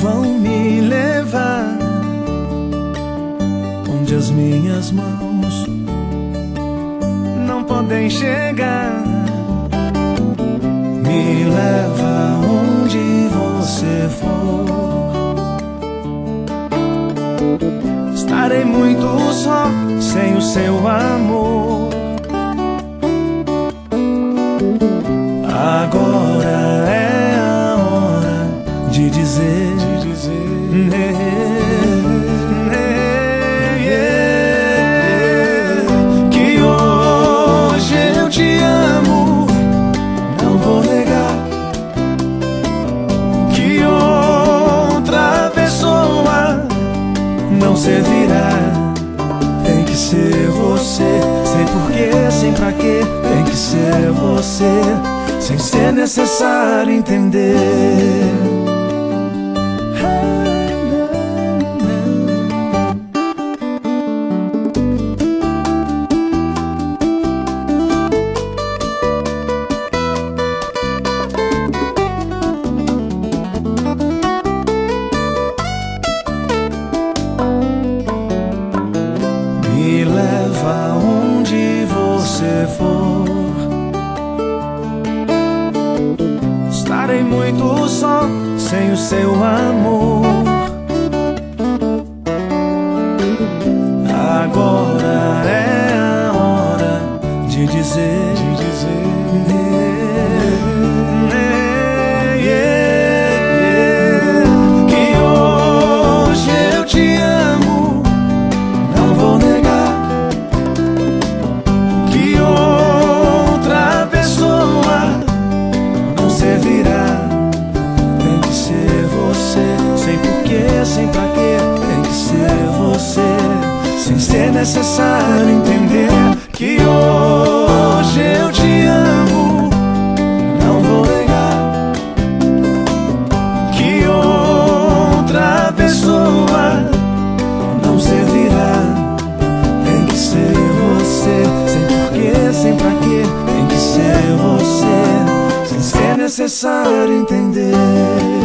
vão me levar onde as minhas mãos não podem chegar. Me leva onde você for. Estarei muito só sem o seu amor. Agora é a hora de dizer, que hoje eu te amo. Não vou negar que outra pessoa não servirá. Tem que ser você, sem porquê, sem pra quê. Tem que ser você, sem ser necessário entender. Você for. Estarei muito só sem o seu amor. Agora é a hora de dizer, necessário entender que hoje eu te amo. Não vou negar que outra pessoa não servirá. Tem que ser você, sem porquê, sem pra quê. Tem que ser você, sem ser necessário entender.